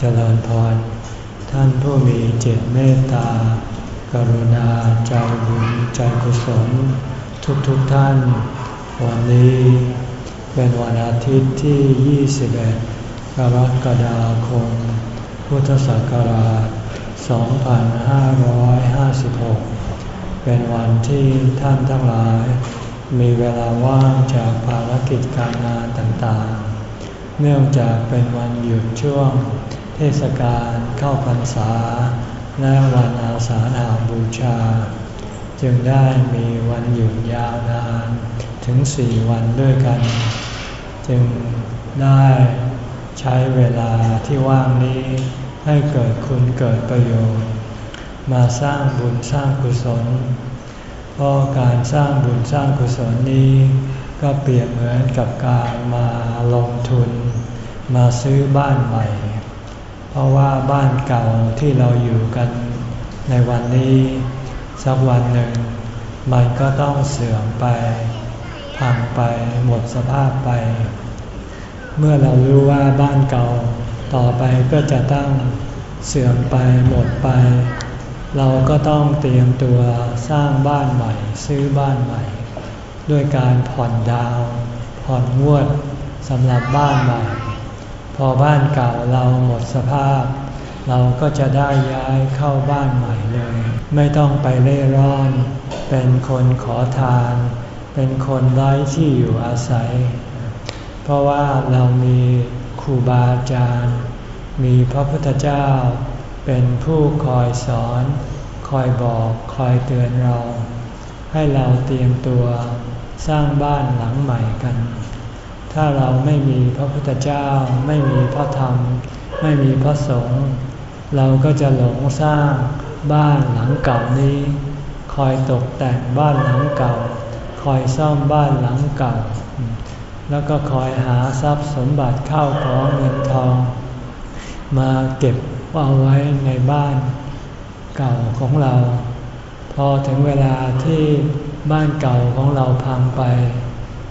เจริญพร ท่านผู้มีเจตเมตตา กรุณาใจบุญใจกุศล ทุกทุกท่าน วันนี้เป็นวันอาทิตย์ที่ 21 กรกฎาคม พุทธศักราช 2556 เป็นวันที่ท่านทั้งหลาย มีเวลาว่างจากภารกิจการงานต่างๆ เนื่องจากเป็นวันหยุดช่วง เทศกาลเข้าพรรษา และวันอาสาฬหาบูชา จึงได้มีวันหยุดยาวนานถึงสี่วันด้วยกัน จึงได้ใช้เวลาที่ว่างนี้ให้เกิดคุณเกิดประโยชน์ มาสร้างบุญสร้างกุศล เพราะการสร้างบุญสร้างกุศลนี้ ก็เปรียบเหมือนกับการมาลงทุน มาซื้อบ้านใหม่ ราะว่าบ้านเก่าที่เราอยู่กันในวันนี้ สักวันหนึ่ง มันก็ต้องเสื่อมไปพังไปหมดสภาพไป เมื่อเรารู้ว่าบ้านเก่าต่อไปก็จะต้องเสื่อมไปหมดไป เราก็ต้องเตรียมตัวสร้างบ้านใหม่ซื้อบ้านใหม่ ด้วยการผ่อนดาว ผ่อนงวดสำหรับบ้านใหม่ พอบ้านเก่าเราหมดสภาพ เราก็จะได้ย้ายเข้าบ้านใหม่เลย ไม่ต้องไปเล่ร่อน เป็นคนขอทาน เป็นคนไร้ที่อยู่อาศัย เพราะว่าเรามีครูบาอาจารย์ มีพระพุทธเจ้า เป็นผู้คอยสอน คอยบอกคอยเตือนเรา ให้เราเตรียมตัวสร้างบ้านหลังใหม่กัน ถ้าเราไม่มีพระพุทธเจ้า ไม่มีพระธรรม ไม่มีพระสงฆ์เราก็จะหลงสร้างบ้านหลังเก่านี้ คอยตกแต่งบ้านหลังเก่า คอยซ่อมบ้านหลังเก่า แล้วก็คอยหาทรัพย์สมบัติเข้าของเงินทอง มาเก็บเอาไว้ในบ้านเก่าของเรา พอถึงเวลาที่บ้านเก่าของเราพังไป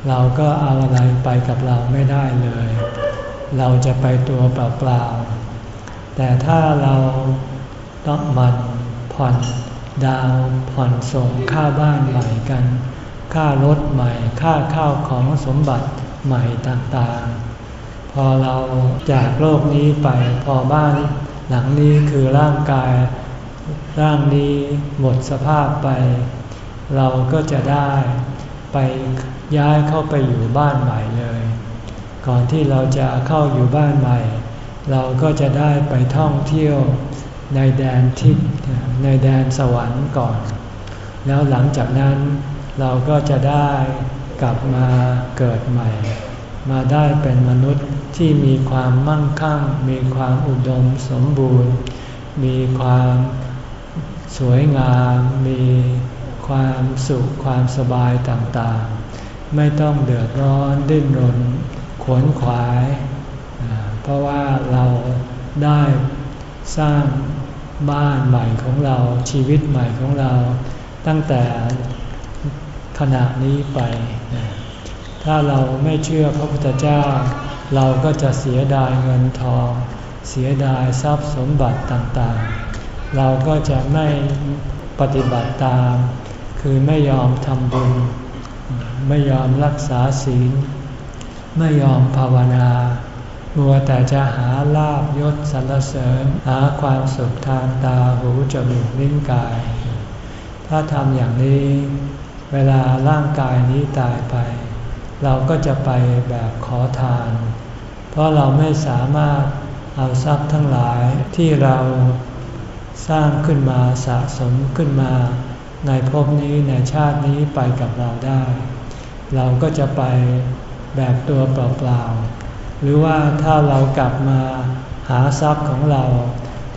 เราก็เอาอะไรไปกับเราไม่ได้เลย เราจะไปตัวเปล่าๆ แต่ถ้าเราต้องมันผ่อนดาวผ่อนส่งค่าบ้านใหม่กัน ค่ารถใหม่ ค่าข้าวของสมบัติใหม่ต่างๆ พอเราจากโลกนี้ไปพอบ้านหลังนี้คือร่างกาย ร่างนี้หมดสภาพไป เราก็จะได้ไป ย้ายเข้าไปอยู่บ้านใหม่เลย ก่อนที่เราจะเข้าอยู่บ้านใหม่ เราก็จะได้ไปท่องเที่ยวในแดนทิพย์ในแดนสวรรค์ก่อน แล้วหลังจากนั้นเราก็จะได้กลับมาเกิดใหม่ มาได้เป็นมนุษย์ที่มีความมั่งคั่ง มีความอุดมสมบูรณ์ มีความสวยงาม มีความสุขความสบายต่างๆ ไม่ต้องเดือดร้อนดิ้นรนขวนขวาย เพราะว่าเราได้สร้างบ้านใหม่ของเราชีวิตใหม่ของเรา ตั้งแต่ขณะนี้ไป ถ้าเราไม่เชื่อพระพุทธเจ้า เราก็จะเสียดายเงินทอง เสียดายทรัพย์สมบัติต่างๆ เราก็จะไม่ปฏิบัติตาม คือไม่ยอมทำบุญ ไม่ยอมรักษาศีล ไม่ยอมภาวนา มัวแต่จะหาลาบยศสรรเสริญหาความสุขทางตาหูจมูกลิ้นกาย ถ้าทำอย่างนี้ เวลาร่างกายนี้ตายไป เราก็จะไปแบบขอทาน เพราะเราไม่สามารถเอาทรัพย์ทั้งหลายที่เราสร้างขึ้นมาสะสมขึ้นมา ในภพนี้ในชาตินี้ไปกับเราได้ เราก็จะไปแบบตัวเปล่าๆ หรือว่าถ้าเรากลับมาหาทรัพย์ของเรา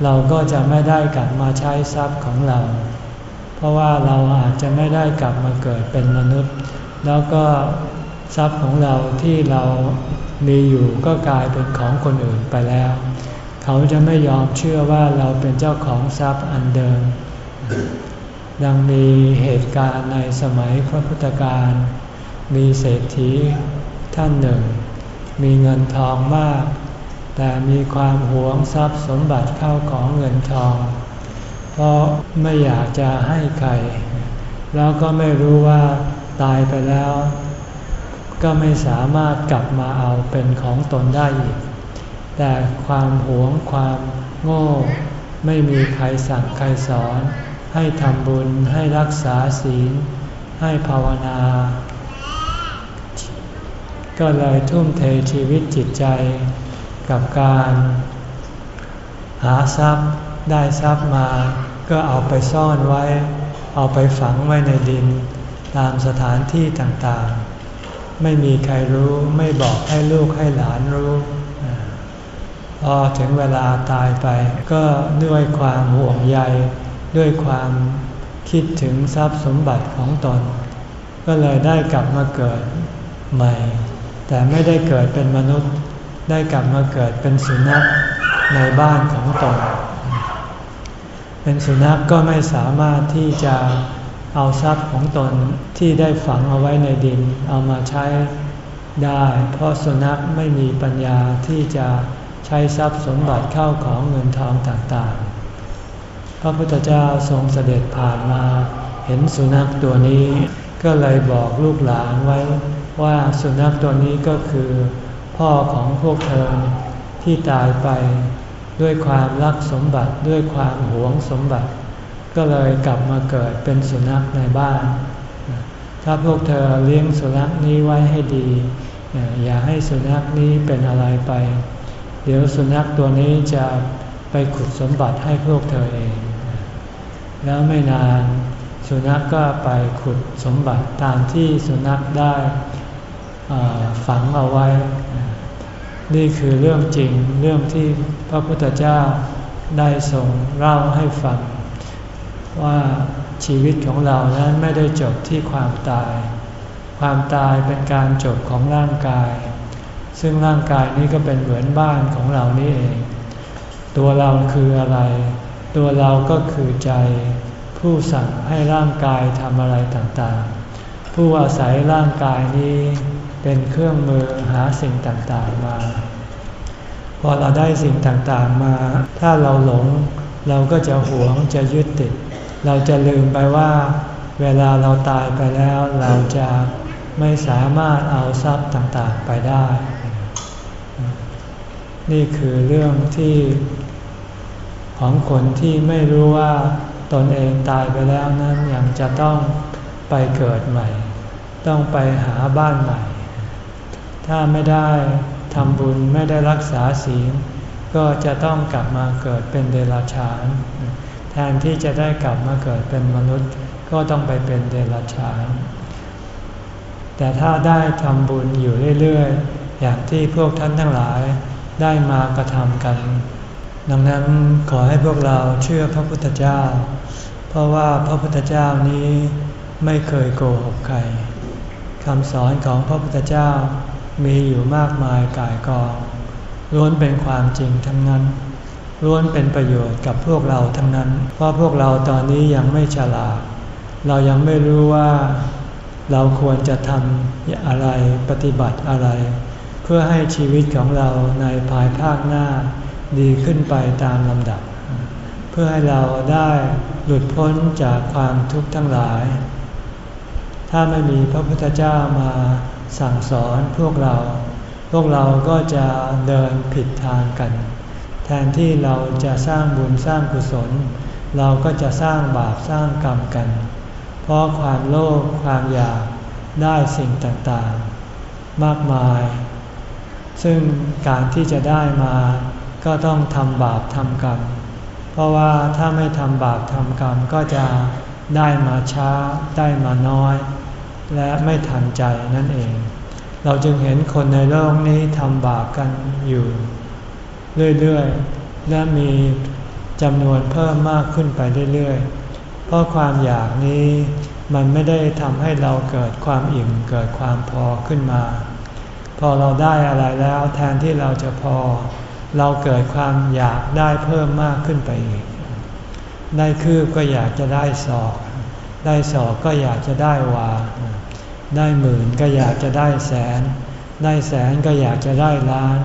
เราก็จะไม่ได้กลับมาใช้ทรัพย์ของเรา เพราะว่าเราอาจจะไม่ได้กลับมาเกิดเป็นมนุษย์ แล้วก็ทรัพย์ของเราที่เรามีอยู่ก็กลายเป็นของคนอื่นไปแล้ว เขาจะไม่ยอมเชื่อว่าเราเป็นเจ้าของทรัพย์อันเดิมดังมีเหตุการณ์ในสมัยพระพุทธการ มีเศรษฐีท่านหนึ่ง มีเงินทองมาก แต่มีความหวงทรัพย์สมบัติเข้าของเงินทอง เพราะไม่อยากจะให้ใคร แล้วก็ไม่รู้ว่าตายไปแล้ว ก็ไม่สามารถกลับมาเอาเป็นของตนได้อีก แต่ความหวงความโง่ไม่มีใครสั่งใครสอน ให้ทำบุญให้รักษาศีล ให้ภาวนา ก็เลยทุ่มเทชีวิตจิตใจ กับการหาทรัพย์ได้ทรัพย์มา ก็เอาไปซ่อนไว้ เอาไปฝังไว้ในดิน ตามสถานที่ต่างๆ ไม่มีใครรู้ไม่บอกให้ลูกให้หลานรู้พอถึงเวลาตายไป ก็ด้วยความห่วงใย ด้วยความคิดถึงทรัพย์สมบัติของตน ก็เลยได้กลับมาเกิดใหม่ แต่ไม่ได้เกิดเป็นมนุษย์ ได้กลับมาเกิดเป็นสุนัขในบ้านของตน เป็นสุนัขกก็ไม่สามารถที่จะเอาทรัพย์ของตนที่ได้ฝังเอาไว้ในดินเอามาใช้ได้ เพราะสุนัขไม่มีปัญญาที่จะใช้ทรัพย์สมบัติเข้าของเงินทองต่างๆ พระพุทธเจ้าทรงเสด็จผ่านมา เห็นสุนัขตัวนี้ก็เลยบอกลูกหลานไว้ ว่าสุนัขตัวนี้ก็คือพ่อของพวกเธอที่ตายไปด้วยความรักสมบัติด้วยความหวงสมบัติ ก็เลยกลับมาเกิดเป็นสุนัขในบ้าน ถ้าพวกเธอเลี้ยงสุนัขนี้ไว้ให้ดี อย่าให้สุนัขนี้เป็นอะไรไป เดี๋ยวสุนัขตัวนี้จะไปขุดสมบัติให้พวกเธอเอง แล้วไม่นานสุนัขกก็ไปขุดสมบัติตามที่สุนัขได้ ฝังเอาไว้ นี่คือเรื่องจริงเรื่องที่พระพุทธเจ้าได้ทรงเล่าให้ฟัง ว่าชีวิตของเรานั้นไม่ได้จบที่ความตาย ความตายเป็นการจบของร่างกาย ซึ่งร่างกายนี้ก็เป็นเหมือนบ้านของเรานี่เอง ตัวเราคืออะไร ตัวเราก็คือใจ ผู้สั่งให้ร่างกายทำอะไรต่างๆ ผู้อาศัยร่างกายนี้ เป็นเครื่องมือหาสิ่งต่างๆมา พอเราได้สิ่งต่างๆมา ถ้าเราหลง เราก็จะหวงจะยึดติด เราจะลืมไปว่า เวลาเราตายไปแล้วเราจะไม่สามารถเอาทรัพย์ต่างๆไปได้ นี่คือเรื่องที่ของคนที่ไม่รู้ว่าตนเองตายไปแล้วนั้นยังจะต้องไปเกิดใหม่ ต้องไปหาบ้านใหม่ ถ้าไม่ได้ทำบุญไม่ได้รักษาศีล ก็จะต้องกลับมาเกิดเป็นเดรัจฉาน แทนที่จะได้กลับมาเกิดเป็นมนุษย์ ก็ต้องไปเป็นเดรัจฉาน แต่ถ้าได้ทำบุญอยู่เรื่อยๆ อย่างที่พวกท่านทั้งหลายได้มากระทำกัน ดังนั้นขอให้พวกเราเชื่อพระพุทธเจ้า เพราะว่าพระพุทธเจ้านี้ไม่เคยโกหกใครคำสอนของพระพุทธเจ้า มีอยู่มากมายกายกองล้วนเป็นความจริงทั้งนั้นล้วนเป็นประโยชน์กับพวกเราทั้งนั้น เพราะพวกเราตอนนี้ยังไม่ฉลาด เรายังไม่รู้ว่าเราควรจะทำอะไรปฏิบัติอะไร เพื่อให้ชีวิตของเราในภายภาคหน้าดีขึ้นไปตามลำดับ เพื่อให้เราได้หลุดพ้นจากความทุกข์ทั้งหลาย ถ้าไม่มีพระพุทธเจ้ามา สั่งสอนพวกเรา พวกเราก็จะเดินผิดทางกัน แทนที่เราจะสร้างบุญสร้างกุศล เราก็จะสร้างบาปสร้างกรรมกัน เพราะความโลภความอยากได้สิ่งต่างๆ มากมาย ซึ่งการที่จะได้มาก็ต้องทำบาปทำกรรม เพราะว่าถ้าไม่ทำบาปทำกรรมก็จะได้มาช้าได้มาน้อย และไม่ทันใจนั่นเอง เราจึงเห็นคนในโลกนี้ทำบาปกันอยู่ เรื่อยๆ และมีจำนวนเพิ่มมากขึ้นไปเรื่อยๆ เพราะความอยากนี้มันไม่ได้ทำให้เราเกิดความอิ่มเกิดความพอขึ้นมา พอเราได้อะไรแล้วแทนที่เราจะพอ เราเกิดความอยากได้เพิ่มมากขึ้นไปอีก ได้คืบก็อยากจะได้ศอก ได้ศอกก็อยากจะได้วา ได้หมื่นก็อยากจะได้แสน ได้แสนก็อยากจะได้ล้าน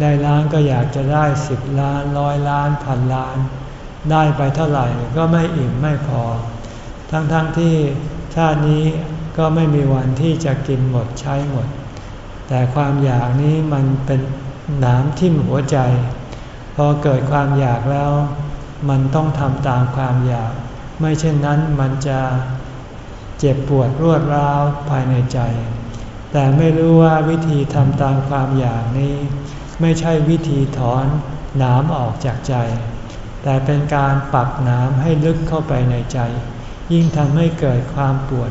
ได้ล้านก็อยากจะได้สิบล้านร้อยล้านพันล้าน ได้ไปเท่าไหร่ก็ไม่อิ่มไม่พอ ทั้งๆทที่ชาตินี้ก็ไม่มีวันที่จะกินหมดใช้หมด แต่ความอยากนี้มันเป็นหนามทิ่มหัวใจ พอเกิดความอยากแล้ว มันต้องทำตามความอยาก ไม่เช่นนั้นมันจะเจ็บปวดรวดร้าวภายในใจ แต่ไม่รู้ว่าวิธีทำตามความอยากนี้ ไม่ใช่วิธีถอนหนามออกจากใจ แต่เป็นการปักหนามให้ลึกเข้าไปในใจ ยิ่งทำให้เกิดความปวด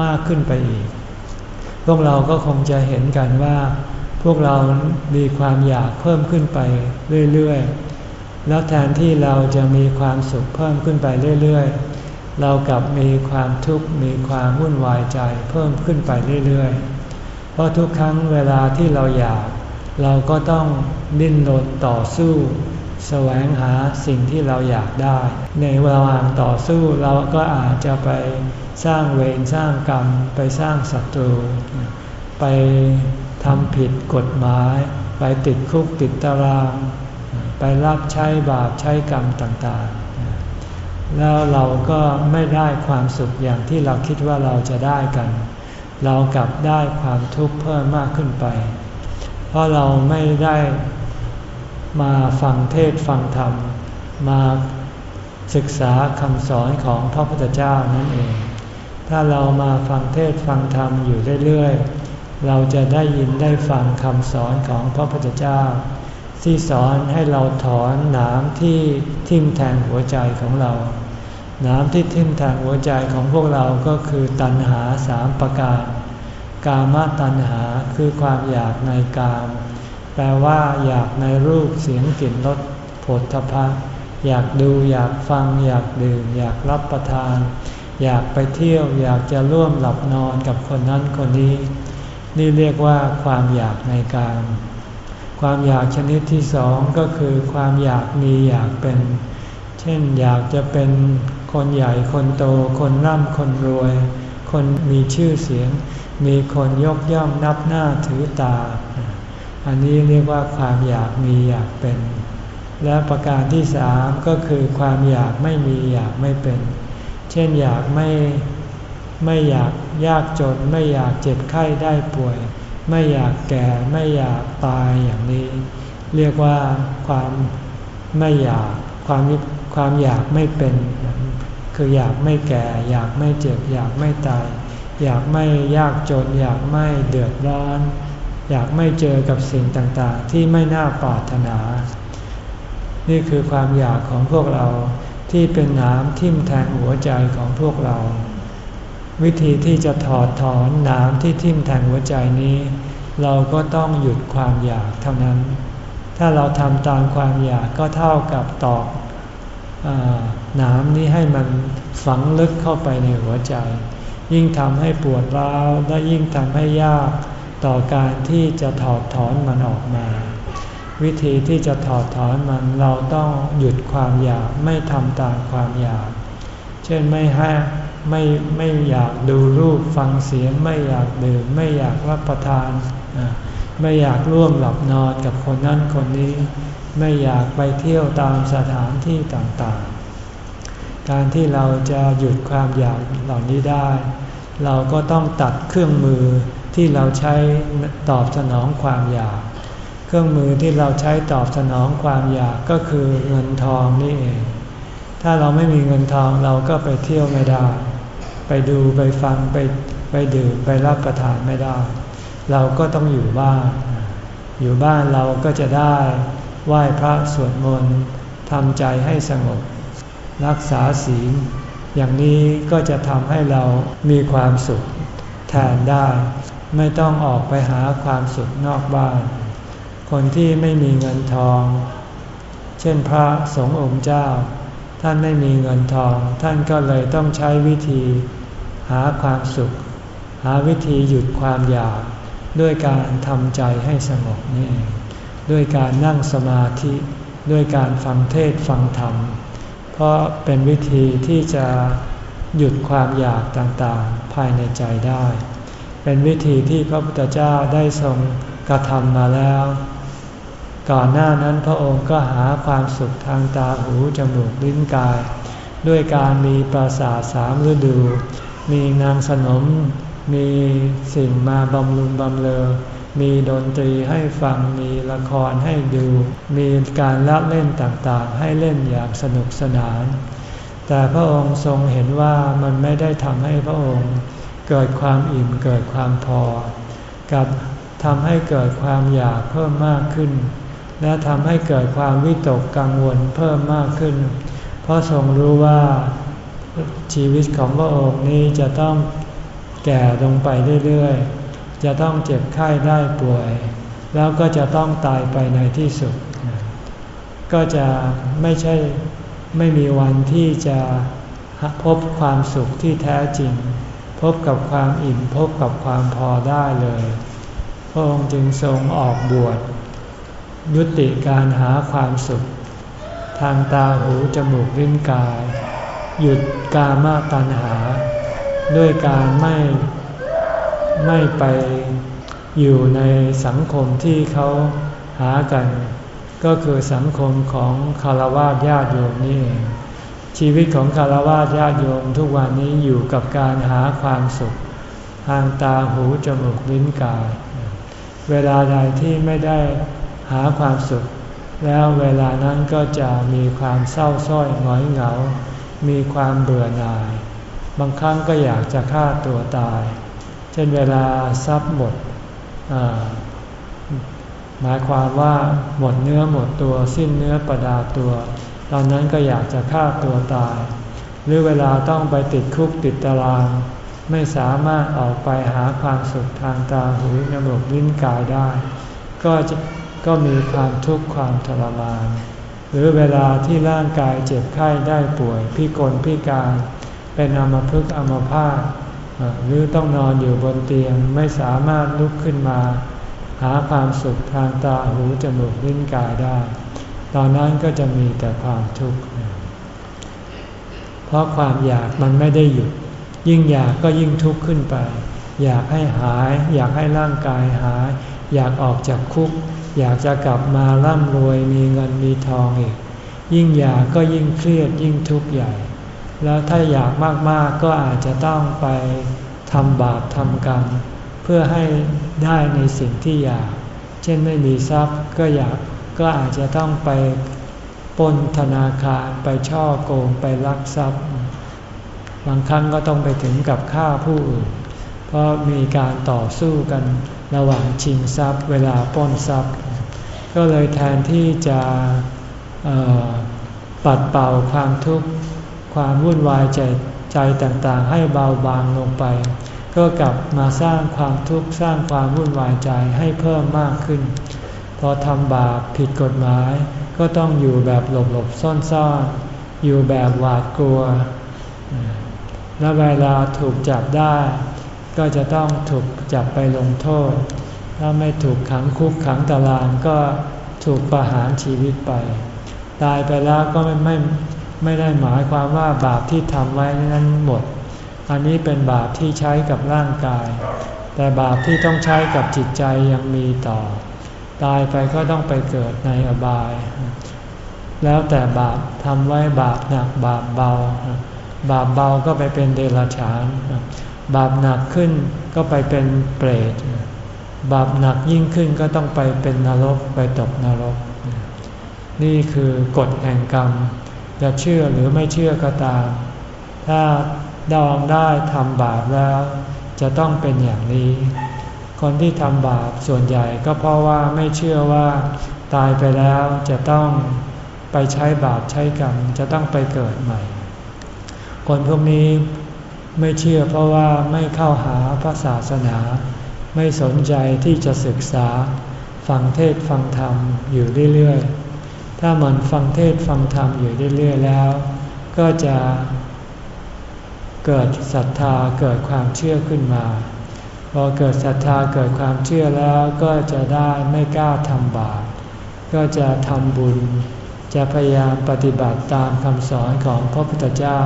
มากขึ้นไปอีก พวกเราก็คงจะเห็นกันว่า พวกเรามีความอยากเพิ่มขึ้นไปเรื่อยๆ แล้วแทนที่เราจะมีความสุขเพิ่มขึ้นไปเรื่อยๆ เรากลับมีความทุกข์มีความวุ่นวายใจเพิ่มขึ้นไปเรื่อยๆ เพราะทุกครั้งเวลาที่เราอยาก เราก็ต้องดิ้นรนต่อสู้ แสวงหาสิ่งที่เราอยากได้ ในระหว่างต่อสู้เราก็อาจจะไปสร้างเวรสร้างกรรม ไปสร้างศัตรู ไปทำผิดกฎหมาย ไปติดคุกติดตาราง ไปรับใช้บาปใช้กรรมต่างๆ แล้วเราก็ไม่ได้ความสุขอย่างที่เราคิดว่าเราจะได้กัน เรากลับได้ความทุกข์เพิ่มมากขึ้นไป เพราะเราไม่ได้มาฟังเทศฟังธรรม มาศึกษาคำสอนของพระพุทธเจ้านั่นเอง ถ้าเรามาฟังเทศฟังธรรมอยู่เรื่อยๆ เราจะได้ยินได้ฟังคำสอนของพระพุทธเจ้า ที่สอนให้เราถอนหนามที่ทิ่มแทงหัวใจของเรา หนามที่ทิ่มแทงหัวใจของพวกเราก็คือตัณหาสามประการ กามตัณหาคือความอยากในกาม แปลว่าอยากในรูปเสียงกลิ่นรสผลทพะอยากดูอยากฟัง อยากดื่ม อยากรับประทาน อยากไปเที่ยวอยากจะร่วมหลับนอนกับคนนั้นคนนี้ นี่เรียกว่าความอยากในการ ความอยากชนิดที่สองก็คือความอยากมีอยากเป็น เช่นอยากจะเป็นคนใหญ่คนโต คนร่ำคนรวย คนมีชื่อเสียง มีคนยกย่องนับหน้าถือตา อันนี้เรียกว่าความอยากมีอยากเป็น และประการที่สามก็คือความอยากไม่มีอยากไม่เป็น เช่นอยากไม่ไม่อยากยากจนไม่อยากเจ็บไข้ได้ป่วย ไม่อยากแก่ไม่อยากตายอย่างนี้ เรียกว่าความไม่อยากความความอยากไม่เป็น คืออยากไม่แก่ อยากไม่เจ็บ อยากไม่ตาย อยากไม่ยากจน อยากไม่เดือดร้อน อยากไม่เจอกับสิ่งต่างๆ ที่ไม่น่าปรารถนา นี่คือความอยากของพวกเราที่เป็นน้ำทิ่มแทงหัวใจของพวกเรา วิธีที่จะถอดถอนน้ำที่ทิ่มแทงหัวใจนี้ เราก็ต้องหยุดความอยากเท่านั้น ถ้าเราทำตามความอยากก็เท่ากับตอกน้ำนี้ให้มันฝังลึกเข้าไปในหัวใจ ยิ่งทำให้ปวดร้าวและยิ่งทำให้ยากต่อการที่จะถอดถอนมันออกมา วิธีที่จะถอดถอนมันเราต้องหยุดความอยากไม่ทำตามความอยาก เช่นไม่ให้ ไม่ไม่อยากดูรูปฟังเสียง ไม่อยากดื่มไม่อยากรับประทาน ไม่อยากร่วมหลับนอนกับคนนั้นคนนี้ ไม่อยากไปเที่ยวตามสถานที่ต่างๆ การที่เราจะหยุดความอยากเหล่านี้ได้ เราก็ต้องตัดเครื่องมือที่เราใช้ตอบสนองความอยาก เครื่องมือที่เราใช้ตอบสนองความอยากก็คือเงินทองนี่เอง ถ้าเราไม่มีเงินทองเราก็ไปเที่ยวไม่ได้ ไปดูไปฟังไปไปดื่มไปรับประทานไม่ได้ เราก็ต้องอยู่บ้าน อยู่บ้านเราก็จะได้ไหว้พระสวดมนต์ทำใจให้สงบ รักษาศีล อย่างนี้ก็จะทำให้เรามีความสุขแทนได้ ไม่ต้องออกไปหาความสุขนอกบ้าน คนที่ไม่มีเงินทอง เช่นพระสงฆ์องค์เจ้า ท่านไม่มีเงินทอง ท่านก็เลยต้องใช้วิธี หาความสุข หาวิธีหยุดความอยาก ด้วยการทำใจให้สงบนี่ด้วยการนั่งสมาธิ ด้วยการฟังเทศฟังธรรม เพราะเป็นวิธีที่จะหยุดความอยากต่างๆ ภายในใจได้ เป็นวิธีที่พระพุทธเจ้าได้ทรงกระทำมาแล้ว ก่อนหน้านั้นพระองค์ก็หาความสุขทางตาหูจมูกลิ้นกาย ด้วยการมีปราสาทสามฤดู มีนางสนม มีสิ่งมาบำรุงบำเลอ มีดนตรีให้ฟัง มีละครให้ดู มีการละเล่นต่างๆ ให้เล่นอย่างสนุกสนาน แต่พระองค์ทรงเห็นว่ามันไม่ได้ทำให้พระองค์ เกิดความอิ่มเกิดความพอ กับทำให้เกิดความอยากเพิ่มมากขึ้น และทำให้เกิดความวิตกกังวลเพิ่มมากขึ้น เพราะทรงรู้ว่า ชีวิตของพระองค์นี้จะต้องแก่ลงไปเรื่อยๆ จะต้องเจ็บไข้ได้ป่วย แล้วก็จะต้องตายไปในที่สุด ก็จะไม่ใช่ไม่มีวันที่จะพบความสุขที่แท้จริง พบกับความอิ่มพบกับความพอได้เลย พระองค์จึงทรงออกบวชยุติการหาความสุข ทางตาหูจมูกลิ้นกาย หยุดกามาตัณหา ด้วยการไม่ไม่ไปอยู่ในสังคมที่เขาหากัน ก็คือสังคมของคารวะญาติโยมนี่เองชีวิตของคารวะญาติโยมทุกวันนี้อยู่กับการหาความสุข ทางตาหูจมูกลิ้นกาย เวลาใดที่ไม่ได้หาความสุข แล้วเวลานั้นก็จะมีความเศร้าส้อยหงอยเหงา มีความเบื่อหน่าย บางครั้งก็อยากจะฆ่าตัวตาย เช่นเวลาทรัพย์หมดหมายความว่าหมดเนื้อหมดตัวสิ้นเนื้อประดาตัว ตอนนั้นก็อยากจะฆ่าตัวตาย หรือเวลาต้องไปติดคุกติดตาราง ไม่สามารถออกไปหาความสุขทางตาหูจมูกลิ้นกายได้ ก็จะก็มีความทุกข์ความทรมาน หรือเวลาที่ร่างกายเจ็บไข้ได้ป่วยพิกลพิการ เป็นอมพึกอมภาพหรือต้องนอนอยู่บนเตียงไม่สามารถลุกขึ้นมา หาความสุขทางตาหูจมูกลิ้นกายได้ ตอนนั้นก็จะมีแต่ความทุกข์เพราะความอยากมันไม่ได้หยุด ยิ่งอยากก็ยิ่งทุกข์ขึ้นไป อยากให้หาย อยากให้ร่างกายหาย อยากออกจากคุก อยากจะกลับมาร่ำรวยมีเงินมีทองอีก ยิ่งอยากก็ยิ่งเครียดยิ่งทุกข์ใหญ่ แล้วถ้าอยากมากๆก็อาจจะต้องไปทำบาปทำกรรม เพื่อให้ได้ในสิ่งที่อยาก เช่นไม่มีทรัพย์ก็อยากก็อาจจะต้องไปปนธนาคารไปช่อโกงไปลักทรัพย์ บางครั้งก็ต้องไปถึงกับฆ่าผู้อื่น เพราะมีการต่อสู้กัน ระหว่างชิงทรัพย์ เวลาป้นทรัพย์ ก็เลยแทนที่จะปัดเป่าความทุกข์ความวุ่นวายใจใจต่างๆ ให้เบาบางลงไป ก็กลับมาสร้างความทุกข์สร้างความวุ่นวายใจให้เพิ่มมากขึ้น พอทำบาปผิดกฎหมาย ก็ต้องอยู่แบบหลบๆซ่อนๆ อยู่แบบหวาดกลัว และเวลาถูกจับได้ ก็จะต้องถูกจับไปลงโทษ ถ้าไม่ถูกขังคุกขังตารางก็ถูกประหารชีวิตไป ตายไปแล้วก็ไม่ไม่ไม่ได้หมายความว่าบาปที่ทำไว้นั้นหมด อันนี้เป็นบาปที่ใช้กับร่างกาย แต่บาปที่ต้องใช้กับจิตใจยังมีต่อ ตายไปก็ต้องไปเกิดในอบาย แล้วแต่บาปทำไว้บาปหนักบาปเบา บาปเบาก็ไปเป็นเดรัจฉาน บาปหนักขึ้นก็ไปเป็นเปรต บาปหนักยิ่งขึ้นก็ต้องไปเป็นนรกไปตกนรก นี่คือกฎแห่งกรรม จะเชื่อหรือไม่เชื่อก็ตาม ถ้าดองได้ทำบาปแล้ว จะต้องเป็นอย่างนี้ คนที่ทำบาปส่วนใหญ่ก็เพราะว่าไม่เชื่อว่าตายไปแล้วจะต้องไปใช้บาปใช้กรรมจะต้องไปเกิดใหม่ คนพวกนี้ ไม่เชื่อเพราะว่าไม่เข้าหาพระศาสนา ไม่สนใจที่จะศึกษา ฟังเทศฟังธรรมอยู่เรื่อยๆ ถ้ามันฟังเทศฟังธรรมอยู่เรื่อยๆแล้ว ก็จะเกิดศรัทธาเกิดความเชื่อขึ้นมา พอเกิดศรัทธาเกิดความเชื่อแล้วก็จะได้ไม่กล้าทำบาปก็จะทำบุญ จะพยายามปฏิบัติตามคำสอนของพระพุทธเจ้า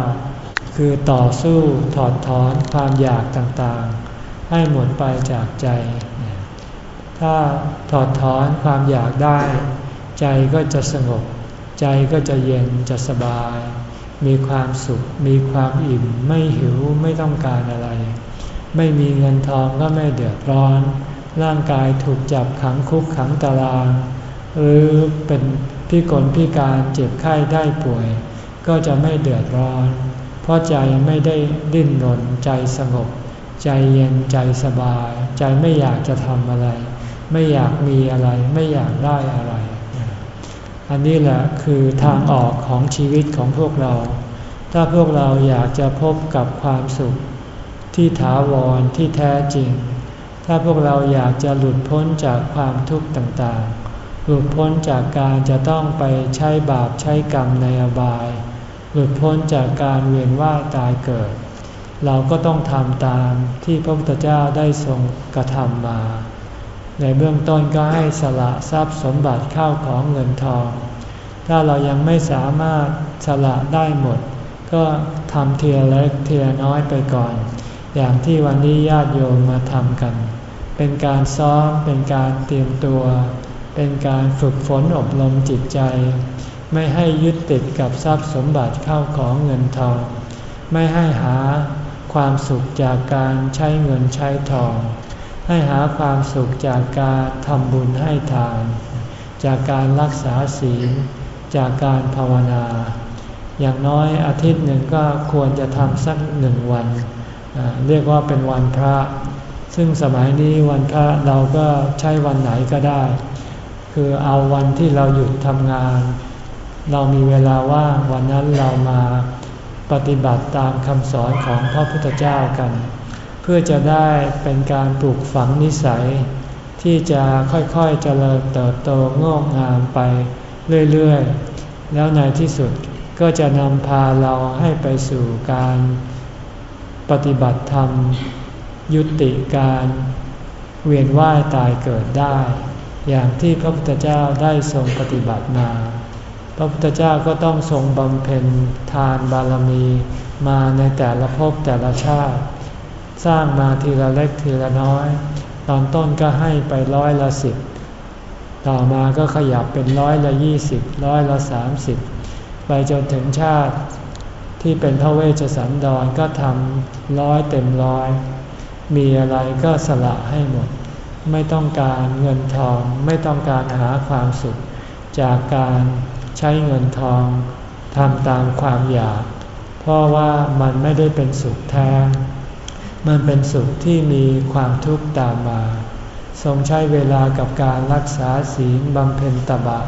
คือต่อสู้ถอดถอนความอยากต่างๆ ให้หมดไปจากใจ ถ้าถอดถอนความอยากได้ ใจก็จะสงบ ใจก็จะเย็นจะสบาย มีความสุข มีความอิ่ม ไม่หิวไม่ต้องการอะไร ไม่มีเงินทองก็ไม่เดือดร้อน ร่างกายถูกจับขังคุกขังตาราง หรือเป็นพิกลพิการเจ็บไข้ได้ป่วย ก็จะไม่เดือดร้อน ราะใจไม่ได้ดิ้นรนใจสงบ ใจเย็นใจสบาย ใจไม่อยากจะทำอะไร ไม่อยากมีอะไรไม่อยากได้อะไร อันนี้แหละคือทางออกของชีวิตของพวกเรา ถ้าพวกเราอยากจะพบกับความสุข ที่ถาวรที่แท้จริง ถ้าพวกเราอยากจะหลุดพ้นจากความทุกข์ต่างๆ หลุดพ้นจากการจะต้องไปใช้บาปใช้กรรมในอบาย หลุดพ้นจากการเวียนว่ายตายเกิด เราก็ต้องทำตามที่พระพุทธเจ้าได้ทรงกระทำมา ในเบื้องต้นก็ให้สละทรัพย์สมบัติเข้าของเงินทอง ถ้าเรายังไม่สามารถสละได้หมด ก็ทำเทียเล็กเทียน้อยไปก่อน อย่างที่วันนี้ญาติโยมมาทำกัน เป็นการซ้อมเป็นการเตรียมตัว เป็นการฝึกฝนอบรมจิตใจ ไม่ให้ยึดติดกับทรัพย์สมบัติเข้าของเงินทอง ไม่ให้หาความสุขจากการใช้เงินใช้ทอง ให้หาความสุขจากการทำบุญให้ทาน จากการรักษาศีล จากการภาวนา อย่างน้อยอาทิตย์หนึ่งก็ควรจะทำสักหนึ่งวัน เรียกว่าเป็นวันพระ ซึ่งสมัยนี้วันพระเราก็ใช้วันไหนก็ได้ คือเอาวันที่เราหยุดทำงาน เรามีเวลาว่างวันนั้นเรามาปฏิบัติตามคำสอนของพระพุทธเจ้ากัน เพื่อจะได้เป็นการปลูกฝังนิสัย ที่จะค่อยๆเจริญเติบโตงอกงามไปเรื่อยๆ แล้วในที่สุดก็จะนำพาเราให้ไปสู่การปฏิบัติธรรม ยุติการเวียนว่ายตายเกิดได้ อย่างที่พระพุทธเจ้าได้ทรงปฏิบัติมา พระพุทธเจ้าก็ต้องทรงบำเพ็ญทานบารมีมาในแต่ละภพแต่ละชาติ สร้างมาทีละเล็กทีละน้อย ตอนต้นก็ให้ไปร้อยละสิบต่อมาก็ขยับเป็นร้อยละยี่สิบร้อยละสามสิบไปจนถึงชาติที่เป็นพระเวชสันดรก็ทำร้อยเต็มร้อย มีอะไรก็สละให้หมด ไม่ต้องการเงินทองไม่ต้องการหาความสุขจากการ ใช้เงินทองทำตามความอยาก เพราะว่ามันไม่ได้เป็นสุขแท้ มันเป็นสุขที่มีความทุกข์ตามมา ทรงใช้เวลากับการรักษาศีลบำเพ็ญตบะ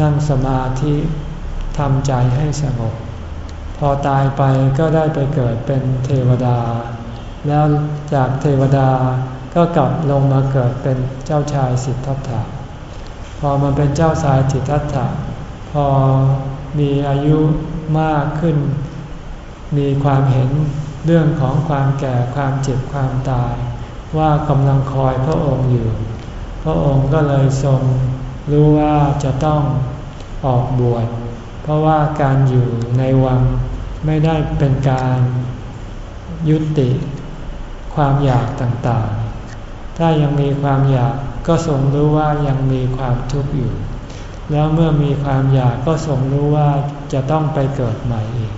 นั่งสมาธิทำใจให้สงบ พอตายไปก็ได้ไปเกิดเป็นเทวดา แล้วจากเทวดาก็กลับลงมาเกิดเป็นเจ้าชายสิทธัตถะ พอมาเป็นเจ้าสายจิตทัตถะพอมีอายุมากขึ้น มีความเห็นเรื่องของความแก่ความเจ็บความตาย ว่ากำลังคอยพระองค์อยู่ พระองค์ก็เลยทรงรู้ว่าจะต้องออกบวชเพราะว่าการอยู่ในวังไม่ได้เป็นการยุติความอยากต่างๆ ถ้ายังมีความอยาก ก็ทรงรู้ว่ายังมีความทุกข์อยู่ แล้วเมื่อมีความอยากก็ทรงรู้ว่าจะต้องไปเกิดใหม่อีก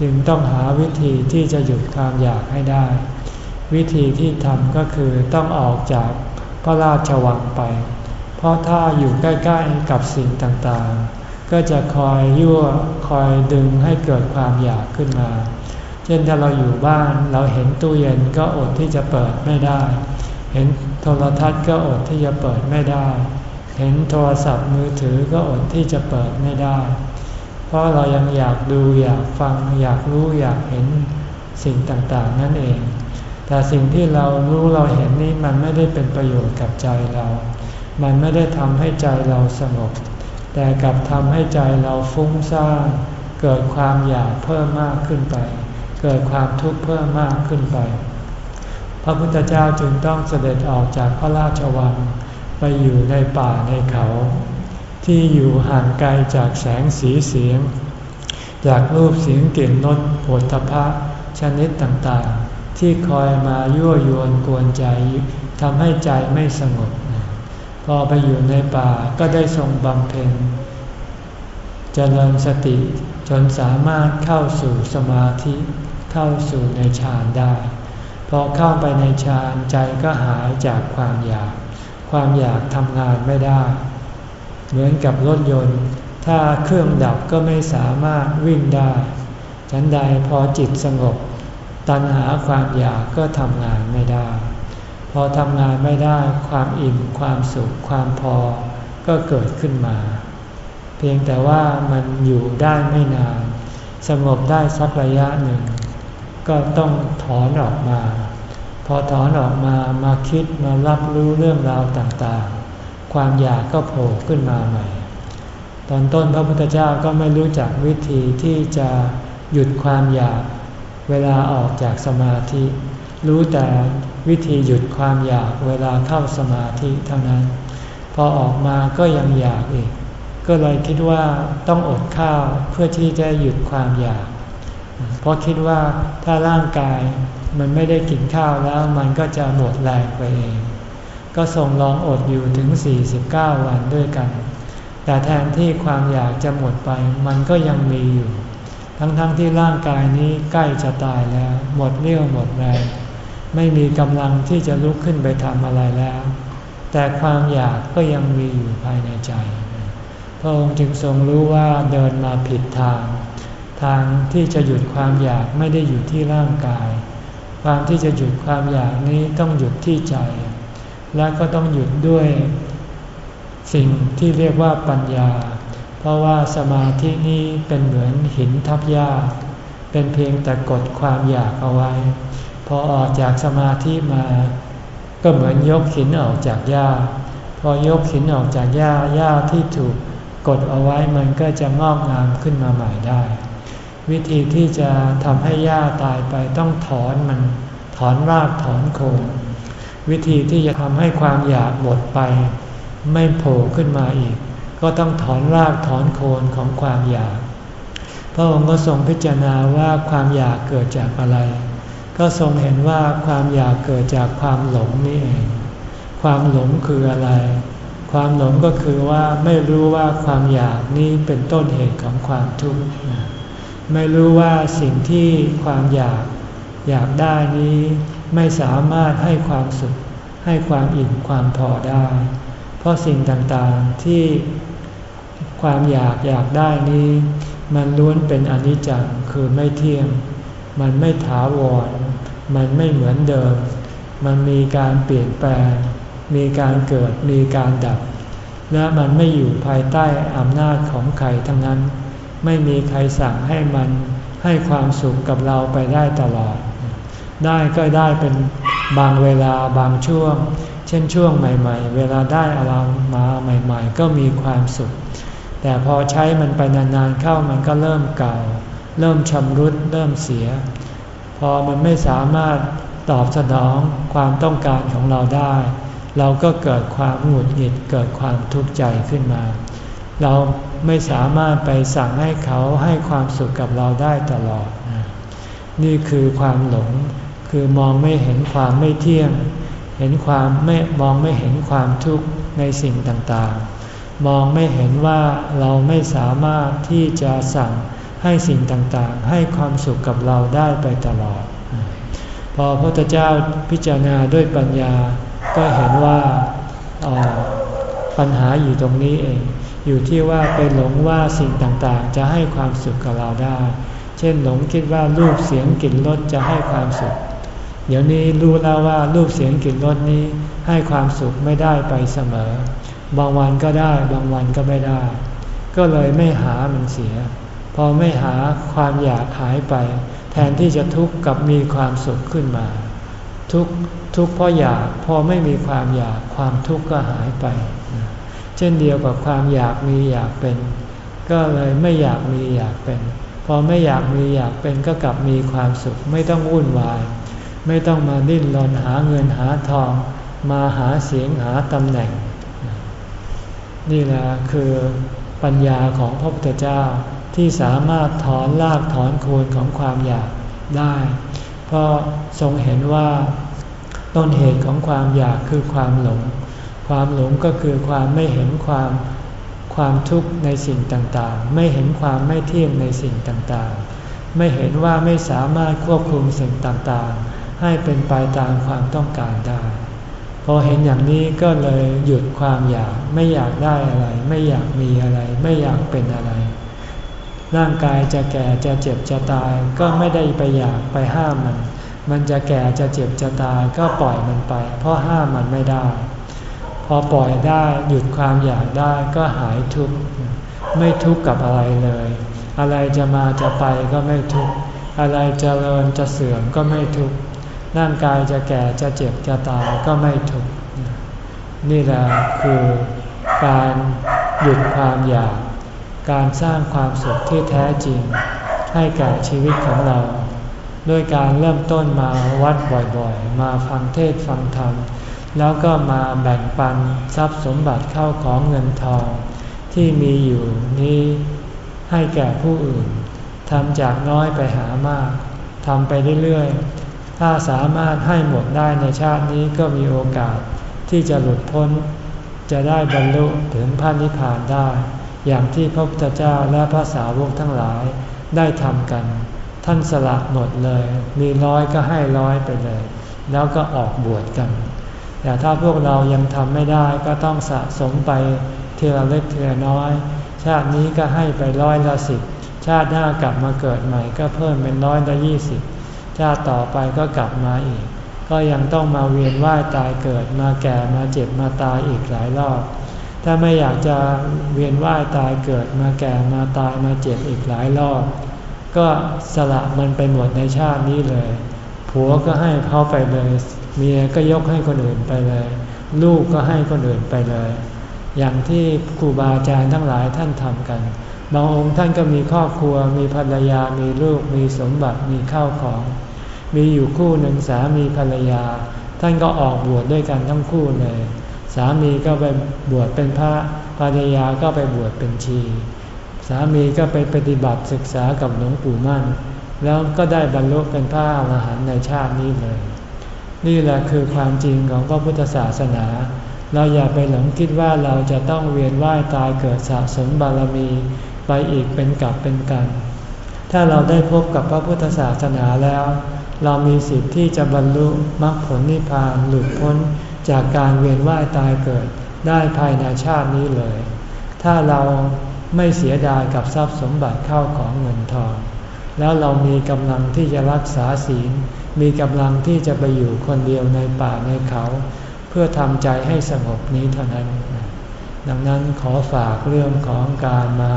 จึงต้องหาวิธีที่จะหยุดความอยากให้ได้ วิธีที่ทำก็คือต้องออกจากพระราชวังไป เพราะถ้าอยู่ใกล้ๆกับสิ่งต่างๆ ก็จะคอยยั่วคอยดึงให้เกิดความอยากขึ้นมา เช่นถ้าเราอยู่บ้านเราเห็นตู้เย็นก็อดที่จะเปิดไม่ได้ เห็นโทรทัศน์ก็อดที่จะเปิดไม่ได้ เห็นโทรศัพท์มือถือก็อดที่จะเปิดไม่ได้ เพราะเรายังอยากดูอยากฟังอยากรู้อยากเห็นสิ่งต่างๆนั่นเอง แต่สิ่งที่เรารู้เราเห็นนี่มันไม่ได้เป็นประโยชน์กับใจเรา มันไม่ได้ทำให้ใจเราสงบ แต่กลับทำให้ใจเราฟุ้งซ่านเกิดความอยากเพิ่มมากขึ้นไป เกิดความทุกข์เพิ่มมากขึ้นไป พระพุทธเจ้าจึงต้องเสด็จออกจากพระราชวัง ไปอยู่ในป่าในเขา ที่อยู่ห่างไกลจากแสงสีเสียง จากรูปเสียงกลิ่นรสผลทพะชนิดต่างๆ ที่คอยมายั่วยวนกวนใจทำให้ใจไม่สงบพอไปอยู่ในป่าก็ได้ทรงบำเพ็ญเจริญสติจนสามารถเข้าสู่สมาธิเข้าสู่ในฌานได้ อเข้าไปในฌานใจก็หายจากความอยาก ความอยากทำงานไม่ได้ เหมือนกับรถยนต์ ถ้าเครื่องดับก็ไม่สามารถวิ่งได้ ฉันใดพอจิตสงบ ตัณหาความอยากก็ทำงานไม่ได้ พอทำงานไม่ได้ ความอิ่ม ความสุข ความพอ ก็เกิดขึ้นมา เพียงแต่ว่ามันอยู่ได้ไม่นาน สงบได้สักระยะหนึ่ง ก็ต้องถอนออกมา พอถอนออกมามาคิดมารับรู้เรื่องราวต่างๆ ความอยากก็โผล่ขึ้นมาใหม่ ตอนต้นพระพุทธเจ้าก็ไม่รู้จักวิธีที่จะหยุดความอยากเวลาออกจากสมาธิ รู้แต่วิธีหยุดความอยากเวลาเข้าสมาธิเท่านั้น พอออกมาก็ยังอยากอีก ก็เลยคิดว่าต้องอดข้าวเพื่อที่จะหยุดความอยาก เพราะคิดว่าถ้าร่างกายมันไม่ได้กินข้าวแล้วมันก็จะหมดแรงไปเอง ก็ส่งลองอดอยู่ถึง 49 วันด้วยกัน แต่แทนที่ความอยากจะหมดไปมันก็ยังมีอยู่ ทั้งๆทที่ร่างกายนี้ใกล้จะตายแล้ว หมดเรี่ยวหมดแรง ไม่มีกำลังที่จะลุกขึ้นไปทำอะไรแล้ว แต่ความอยากก็ยังมีอยู่ภายในใจ พระองค์จึงทรงรู้ว่าเดินมาผิดทาง ทางที่จะหยุดความอยากไม่ได้อยู่ที่ร่างกาย ความที่จะหยุดความอยากนี้ต้องหยุดที่ใจ และก็ต้องหยุดด้วยสิ่งที่เรียกว่าปัญญา เพราะว่าสมาธินี้เป็นเหมือนหินทับหญ้า เป็นเพียงแต่กดความอยากเอาไว้ พอออกจากสมาธิมา ก็เหมือนยกหินออกจากหญ้า พอยกหินออกจากหญ้าหญ้าที่ถูกกดเอาไว้มันก็จะงอกงามขึ้นมาใหม่ได้ วิธีที่จะทำให้หญ้าตายไปต้องถอนมัน ถอนรากถอนโคนวิธีที่จะทำให้ความอยากหมดไป ไม่โผล่ขึ้นมาอีก ก็ต้องถอนรากถอนโคนของความอยาก พระองค์ก็ทรงพิจารณาว่าความอยากเกิดจากอะไร ก็ทรงเห็นว่าความอยากเกิดจากความหลงนี่เอง ความหลงคืออะไร ความหลงก็คือว่าไม่รู้ว่าความอยากนี้เป็นต้นเหตุของความทุกข์ ไม่รู้ว่าสิ่งที่ความอยากอยากได้นี้ ไม่สามารถให้ความสุข ให้ความอิ่มความพอได้ เพราะสิ่งต่างๆที่ความอยากอยากได้นี้ มันล้วนเป็นอนิจจังคือไม่เที่ยง มันไม่ถาวร มันไม่เหมือนเดิม มันมีการเปลี่ยนแปลง มีการเกิดมีการดับ และมันไม่อยู่ภายใต้อำนาจของใครทั้งนั้น ไม่มีใครสั่งให้มันให้ความสุขกับเราไปได้ตลอด ได้ก็ได้เป็นบางเวลาบางช่วง เช่นช่วงใหม่ ๆ เวลาได้อะไรมาใหม่ ๆ ก็มีความสุข แต่พอใช้มันไปนานๆเข้ามันก็เริ่มเก่า เริ่มชำรุดเริ่มเสีย พอมันไม่สามารถตอบสนองความต้องการของเราได้ เราก็เกิดความหงุดหงิดเกิดความทุกข์ใจขึ้นมา เรา ไม่สามารถไปสั่งให้เขาให้ความสุขกับเราได้ตลอด นี่คือความหลง คือมองไม่เห็นความไม่เที่ยง เห็นความไม่มองไม่เห็นความทุกข์ในสิ่งต่างๆ มองไม่เห็นว่าเราไม่สามารถที่จะสั่งให้สิ่งต่างๆ ให้ความสุขกับเราได้ไปตลอด พอพระพุทธเจ้าพิจารณาด้วยปัญญา ก็เห็นว่าปัญหาอยู่ตรงนี้เอง อยู่ที่ว่าไปหลงว่าสิ่งต่างๆ จะให้ความสุขกับเราได้ เช่นหลงคิดว่ารูปเสียงกลิ่นรสจะให้ความสุข เดี๋ยวนี้รู้แล้วว่ารูปเสียงกลิ่นรสนี้ให้ความสุขไม่ได้ไปเสมอ บางวันก็ได้ บางวันก็ไม่ได้ ก็เลยไม่หามันเสีย พอไม่หาความอยากหายไป แทนที่จะทุกข์กับมีความสุขขึ้นมา ทุกทุกเพราะอยากพอไม่มีความอยากความทุกข์ก็หายไป ช่นเดียวกับความอยากมีอยากเป็น ก็เลยไม่อยากมีอยากเป็น พอไม่อยากมีอยากเป็นก็กลับมีความสุขไม่ต้องวุ่นวาย ไม่ต้องมาดิ้นรนหาเงินหาทอง มาหาเสียงหาตำแหน่ง นี่แหละคือปัญญาของพระพุทธเจ้าที่สามารถถอนรากถอนโคนของความอยากได้ เพราะทรงเห็นว่าต้นเหตุของความอยากคือความหลง ความหลงก็คือความไม่เห็นความความทุกข์ในสิ่งต่างๆ ไม่เห็นความไม่เที่ยงในสิ่งต่างๆ ไม่เห็นว่าไม่สามารถควบคุมสิ่งต่างๆ ให้เป็นไปตามความต้องการได้ พอเห็นอย่างนี้ก็เลยหยุดความอยาก ไม่อยากได้อะไร ไม่อยากมีอะไร ไม่อยากเป็นอะไร ร่างกายจะแก่จะเจ็บจะตาย ก็ไม่ได้ไปอยากไปห้ามมัน มันจะแก่จะเจ็บจะตายก็ปล่อยมันไป เพราะห้ามมันไม่ได้ อปล่อยได้หยุดความอยากได้ก็หายทุกข์ไม่ทุกข์กับอะไรเลย อะไรจะมาจะไปก็ไม่ทุกข์อะไรจะเริญจะเสื่อมก็ไม่ทุกข์ร่างกายจะแก่จะเจ็บจะตายก็ไม่ทุกข์นี่แหละคือการหยุดความอยาก การสร้างความสุขที่แท้จริง ให้แก่ชีวิตของเรา ด้วยการเริ่มต้นมาวัดบ่อยๆ มาฟังเทศฟังธรรม แล้วก็มาแบ่งปันทรัพย์สมบัติเข้าของเงินทอง ที่มีอยู่นี้ให้แก่ผู้อื่นทำจากน้อยไปหามากทำไปเรื่อยๆ ถ้าสามารถให้หมดได้ในชาตินี้ก็มีโอกาสที่จะหลุดพ้น จะได้บรรลุถึงพระนิพพานได้ อย่างที่พระพุทธเจ้าและพระสาวกทั้งหลายได้ทำกัน ท่านสละหมดเลย มีร้อยก็ให้ร้อยไปเลย แล้วก็ออกบวชกัน แต่ถ้าพวกเรายังทำไม่ได้ก็ต้องสะสมไปทีละเล็กทีละน้อย ชาตินี้ก็ให้ไปร้อยละสิบชาติหน้ากลับมาเกิดใหม่ก็เพิ่มเป็นร้อยละยี่สิบชาติต่อไปก็กลับมาอีก ก็ยังต้องมาเวียนว่ายตายเกิดมาแก่มาเจ็บมาตายอีกหลายรอบ ถ้าไม่อยากจะเวียนว่ายตายเกิดมาแก่มาตายมาเจ็บอีกหลายรอบ ก็สละมันไปหมดในชาตินี้เลย ผัวก็ให้เขาไปเลย เมียก็ยกให้คนอื่นไปเลย ลูกก็ให้คนอื่นไปเลย อย่างที่ครูบาอาจารย์ทั้งหลายท่านทำกัน บางองค์ท่านก็มีครอบครัว มีภรรยา มีลูก มีสมบัติ มีข้าวของ มีอยู่คู่หนึ่งสามีภรรยา ท่านก็ออกบวชดด้วยกันทั้งคู่เลย สามีก็ไปบวชเป็นพระ ภรรยาก็ไปบวชเป็นชี สามีก็ไปปฏิบัติศึกษากับหลวงปู่มั่น แล้วก็ได้บรรลุเป็นพระอรหันต์ในชาตินี้เลย นี่แหละคือความจริงของพระพุทธศาสนา เราอย่าไปหลงคิดว่าเราจะต้องเวียนว่ายตายเกิดสะสมบารมีไปอีกเป็นกับเป็นกัน ถ้าเราได้พบกับพระพุทธศาสนาแล้ว เรามีสิทธิ์ที่จะบรรลุมรรคผลนิพพานหลุดพ้นจากการเวียนว่ายตายเกิดได้ภายในชาตินี้เลย ถ้าเราไม่เสียดายกับทรัพย์สมบัติเข้าของเงินทอง แล้วเรามีกำลังที่จะรักษาศีล มีกำลังที่จะไปอยู่คนเดียวในป่าในเขา เพื่อทำใจให้สงบนี้เท่านั้น ดังนั้นขอฝากเรื่องของการมา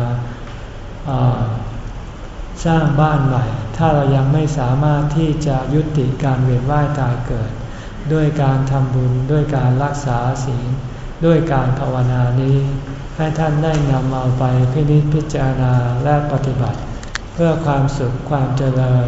สร้างบ้านใหม่ ถ้าเรายังไม่สามารถที่จะยุติการเวียนว่ายตายเกิด ด้วยการทำบุญด้วยการรักษาศีลด้วยการภาวนานี้ ให้ท่านได้นำเอาไปพินิจพิจารณาและปฏิบัติ เพื่อความสุขความเจริญ